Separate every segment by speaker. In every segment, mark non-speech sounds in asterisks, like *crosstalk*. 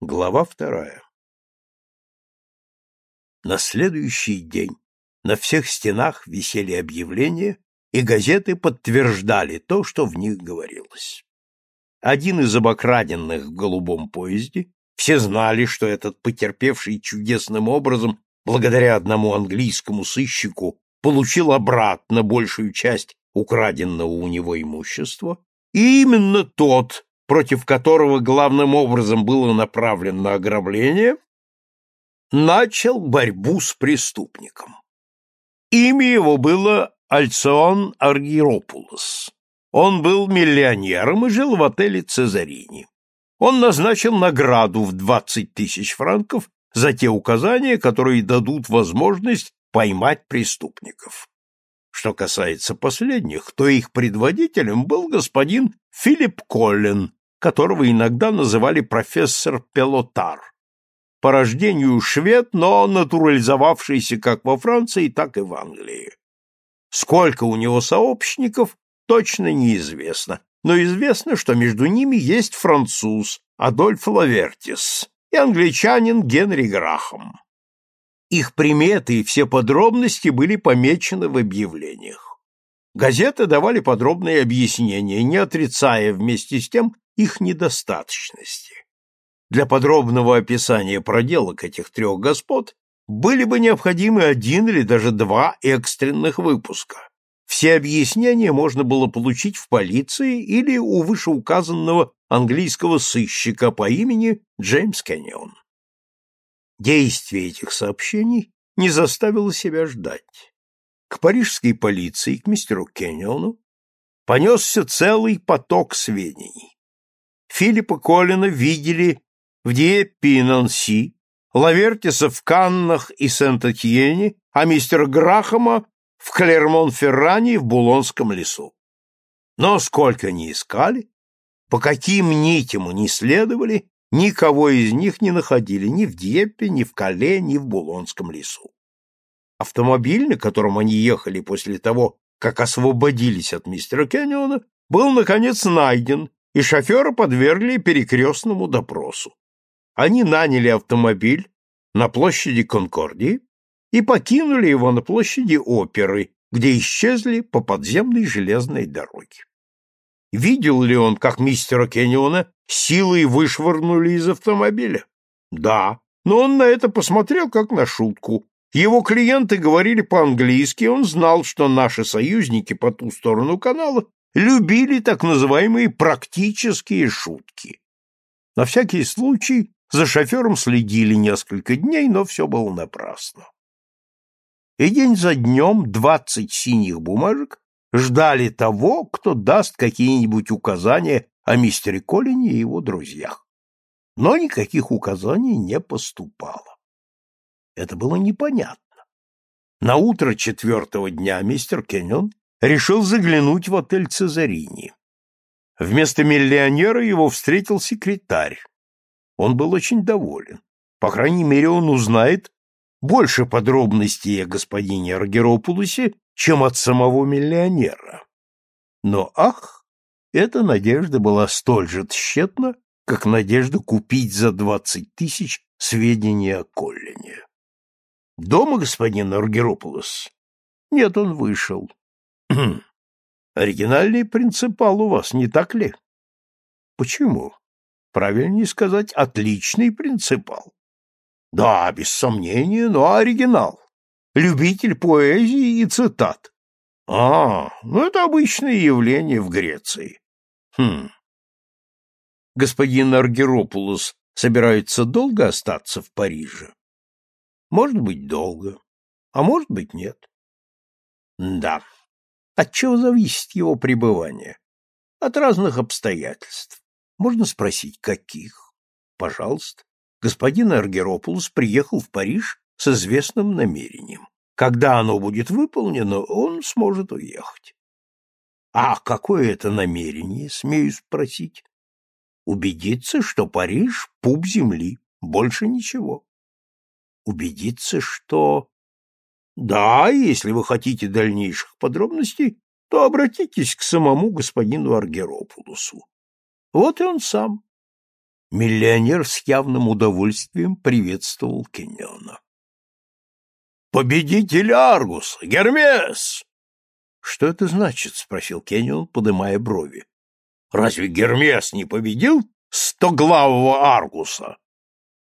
Speaker 1: Глава вторая На следующий день на всех стенах висели объявления, и газеты подтверждали то, что в них говорилось. Один из обокраденных в голубом поезде, все знали, что этот потерпевший чудесным образом, благодаря одному английскому сыщику, получил обратно большую часть украденного у него имущества, и именно тот, против которого главным образом было направлено ограбление, начал борьбу с преступником. Имя его было Альцион Аргиропулос. Он был миллионером и жил в отеле Цезарини. Он назначил награду в 20 тысяч франков за те указания, которые дадут возможность поймать преступников. Что касается последних, то их предводителем был господин Филипп Коллин, которого иногда называли профессор Пелотар. По рождению швед, но натурализовавшийся как во Франции, так и в Англии. Сколько у него сообщников, точно неизвестно, но известно, что между ними есть француз Адольф Лавертис и англичанин Генри Грахам. Их приметы и все подробности были помечены в объявлениях. Газеты давали подробные объяснения, не отрицая вместе с тем их недостаточности. Для подробного описания проделок этих трех господ были бы необходимы один или даже два экстренных выпуска. Все объяснения можно было получить в полиции или у вышеуказанного английского сыщика по имени Джеймс Кеннион. Действие этих сообщений не заставило себя ждать. К парижской полиции, к мистеру Кенниону, понесся целый поток сведений. Филиппа Коллина видели в Дьеппи-Нанси, Лавертиса в Каннах и Сент-Этьене, а мистера Грахама в Клермон-Ферране и в Булонском лесу. Но сколько ни искали, по каким нитям ни следовали, никого из них не находили ни в Дьеппе, ни в Кале, ни в Булонском лесу. Автомобиль, на котором они ехали после того, как освободились от мистера Кенниона, был, наконец, найден, и шофера подвергли перекрестному допросу. Они наняли автомобиль на площади Конкордии и покинули его на площади Оперы, где исчезли по подземной железной дороге. Видел ли он, как мистера Кенниона силой вышвырнули из автомобиля? Да, но он на это посмотрел как на шутку. Его клиенты говорили по-английски, он знал, что наши союзники по ту сторону канала любили так называемые практические шутки. На всякий случай за шофером следили несколько дней, но все было напрасно. И день за днем двадцать синих бумажек ждали того, кто даст какие-нибудь указания о мистере Коллине и его друзьях. Но никаких указаний не поступало. Это было непонятно. На утро четвертого дня мистер Кеннон решил заглянуть в отель Цезарини. Вместо миллионера его встретил секретарь. Он был очень доволен. По крайней мере, он узнает больше подробностей о господине Аргеропулусе, чем от самого миллионера. Но, ах, эта надежда была столь же тщетна, как надежда купить за двадцать тысяч сведения о Коллине. Дома господин Аргеропулос? Нет, он вышел. *clears throat* Оригинальный принципал у вас, не так ли? Почему? Правильнее сказать, отличный принципал. Да, без сомнения, но оригинал любитель поэзии и цитат. А, ну это обычное явление в Греции. Хм. Господин Аргеропулос собирается долго остаться в Париже? Может быть, долго, а может быть, нет. Да. От чего зависит его пребывание? От разных обстоятельств. Можно спросить, каких? Пожалуйста. Господин Аргеропулос приехал в Париж с известным намерением. Когда оно будет выполнено, он сможет уехать. А какое это намерение, смею спросить? Убедиться, что Париж — пуп земли, больше ничего. Убедиться, что... Да, если вы хотите дальнейших подробностей, то обратитесь к самому господину Аргеропулусу. Вот и он сам. Миллионер с явным удовольствием приветствовал Кенниона. «Победитель Аргуса! Гермес!» «Что это значит?» — спросил Кеннион, подымая брови. «Разве Гермес не победил стоглавого Аргуса?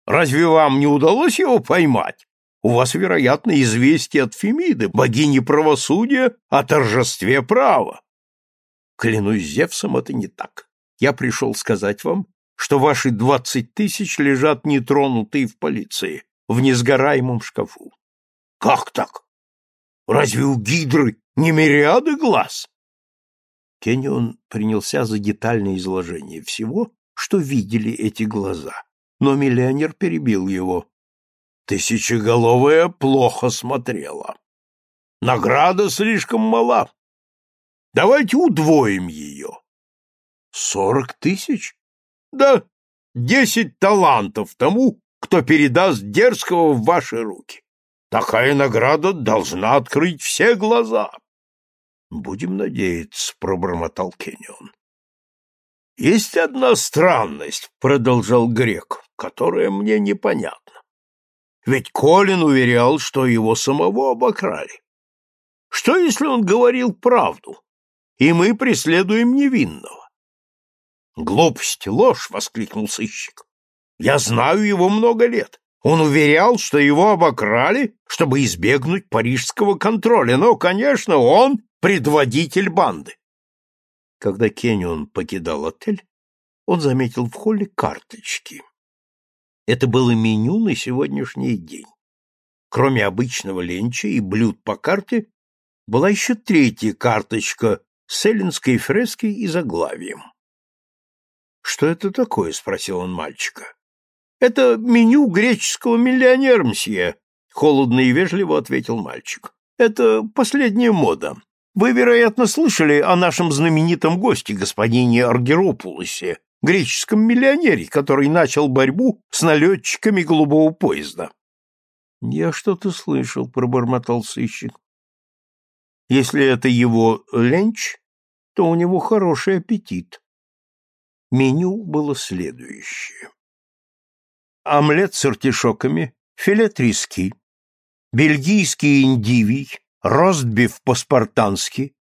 Speaker 1: Разве вам не удалось его поймать? У вас, вероятно, известие от Фемиды, богини правосудия, о торжестве права. Клянусь Зевсом, это не так. Я пришел сказать вам, что ваши двадцать тысяч лежат нетронутые в полиции, в несгораемом шкафу. Как так? Разве у гидры не мириады глаз? Кеннион принялся за детальное изложение всего, что видели эти глаза, но миллионер перебил его. Тысячеголовая плохо смотрела. Награда слишком мала. Давайте удвоим ее. Сорок тысяч? Да, десять талантов тому, кто передаст дерзкого в ваши руки. Такая награда должна открыть все глаза. Будем надеяться, пробормотал Кеннион. Есть одна странность, продолжал грек, которая мне непонятна. Ведь Колин уверял, что его самого обокрали. Что, если он говорил правду, и мы преследуем невинного? Глупость, ложь, — воскликнул сыщик. Я знаю его много лет. Он уверял, что его обокрали, чтобы избегнуть парижского контроля, но, конечно, он предводитель банды. Когда Кеннион покидал отель, он заметил в холле карточки. Это было меню на сегодняшний день. Кроме обычного ленча и блюд по карте, была еще третья карточка с эллинской фреской и заглавием. «Что это такое?» — спросил он мальчика. «Это меню греческого миллионера, мсье», — холодно и вежливо ответил мальчик. «Это последняя мода. Вы, вероятно, слышали о нашем знаменитом госте, господине Аргеропулосе, греческом миллионере, который начал борьбу с налетчиками голубого поезда». «Я что-то слышал», — пробормотал сыщик. «Если это его ленч, то у него хороший аппетит». Меню было следующее омлет с артишоками, филе трески, бельгийский индивий, ростбиф по-спартански,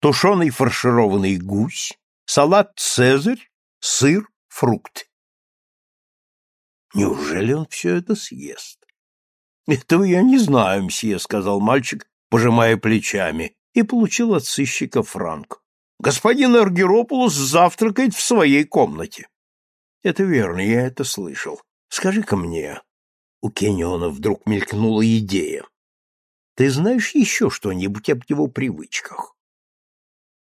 Speaker 1: тушеный фаршированный гусь, салат «Цезарь», сыр, фрукты. Неужели он все это съест? Этого я не знаю, мсье, сказал мальчик, пожимая плечами, и получил от сыщика франк. Господин Аргеропулос завтракает в своей комнате. Это верно, я это слышал. Скажи-ка мне, у Кенниона вдруг мелькнула идея. Ты знаешь еще что-нибудь об его привычках?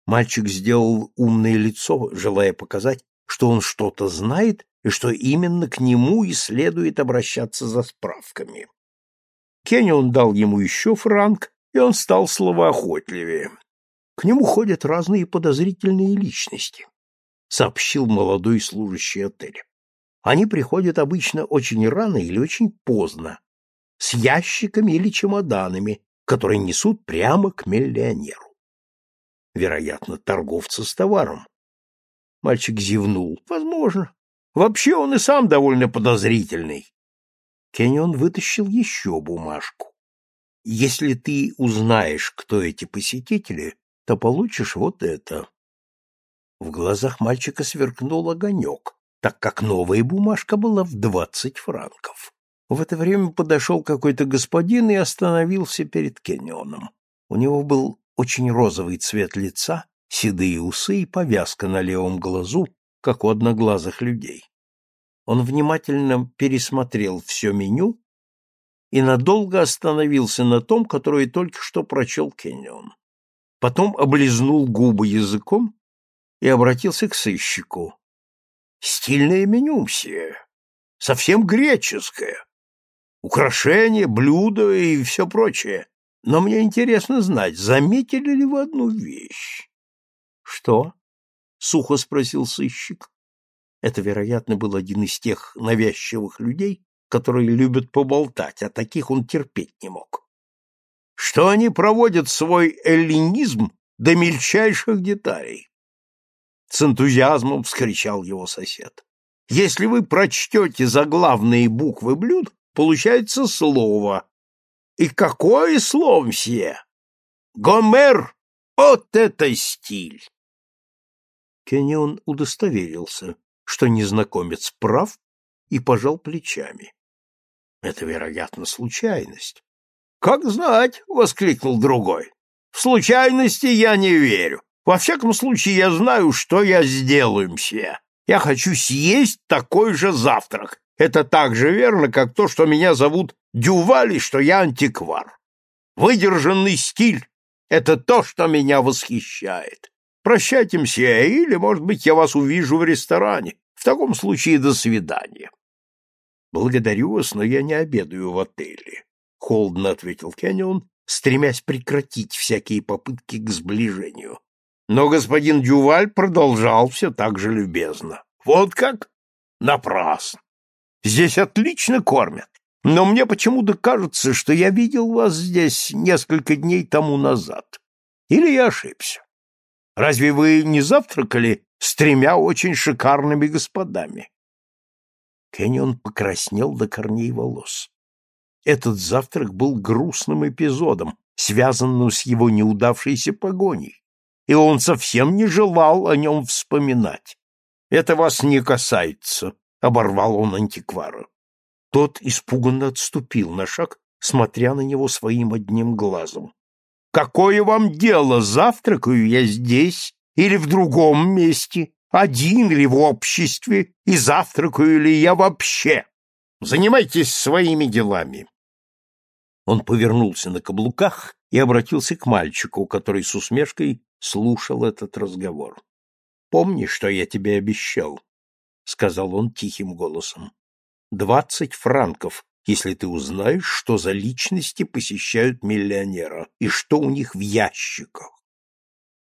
Speaker 1: Мальчик сделал умное лицо, желая показать, что он что-то знает и что именно к нему и следует обращаться за справками. Кеннион дал ему еще франк, и он стал словоохотливее. К нему ходят разные подозрительные личности, сообщил молодой служащий отеля. Они приходят обычно очень рано или очень поздно, с ящиками или чемоданами, которые несут прямо к миллионеру. Вероятно, торговца с товаром. Мальчик зевнул. Возможно. Вообще он и сам довольно подозрительный. Кеннион вытащил еще бумажку. Если ты узнаешь, кто эти посетители, то получишь вот это. В глазах мальчика сверкнул огонек так как новая бумажка была в двадцать франков. В это время подошел какой-то господин и остановился перед Кеннионом. У него был очень розовый цвет лица, седые усы и повязка на левом глазу, как у одноглазых людей. Он внимательно пересмотрел все меню и надолго остановился на том, которое только что прочел Кеннион. Потом облизнул губы языком и обратился к сыщику. Стильное меню, все. Совсем греческое. Украшения, блюда и все прочее. Но мне интересно знать, заметили ли вы одну вещь? — Что? — сухо спросил сыщик. Это, вероятно, был один из тех навязчивых людей, которые любят поболтать, а таких он терпеть не мог. Что они проводят свой эллинизм до мельчайших деталей. С энтузиазмом вскричал его сосед. Если вы прочтете заглавные буквы блюд, получается слово. И какое слово, мсье? Гомер! Вот это стиль! Кеннион удостоверился, что незнакомец прав, и пожал плечами. Это, вероятно, случайность. Как знать, воскликнул другой. В случайности я не верю. Во всяком случае, я знаю, что я сделаю, мсье. Я хочу съесть такой же завтрак. Это так же верно, как то, что меня зовут Дюваль и что я антиквар. Выдержанный стиль — это то, что меня восхищает. Прощайте, мсье, или, может быть, я вас увижу в ресторане. В таком случае до свидания. Благодарю вас, но я не обедаю в отеле, холодно ответил Кеннион, стремясь прекратить всякие попытки к сближению. Но господин Дюваль продолжал все так же любезно. Вот как? Напрасно. Здесь отлично кормят. Но мне почему-то кажется, что я видел вас здесь несколько дней тому назад. Или я ошибся? Разве вы не завтракали с тремя очень шикарными господами? Кеннион покраснел до корней волос. Этот завтрак был грустным эпизодом, связанным с его неудавшейся погоней, и он совсем не желал о нем вспоминать. «Это вас не касается», — оборвал он антиквара. Тот испуганно отступил на шаг, смотря на него своим одним глазом. Какое вам дело, завтракаю я здесь или в другом месте, один ли в обществе, и завтракаю ли я вообще? Занимайтесь своими делами. Он повернулся на каблуках и обратился к мальчику, который с усмешкой слушал этот разговор. «Помни, что я тебе обещал», — сказал он тихим голосом. «Двадцать франков если ты узнаешь, что за личности посещают миллионера и что у них в ящиках.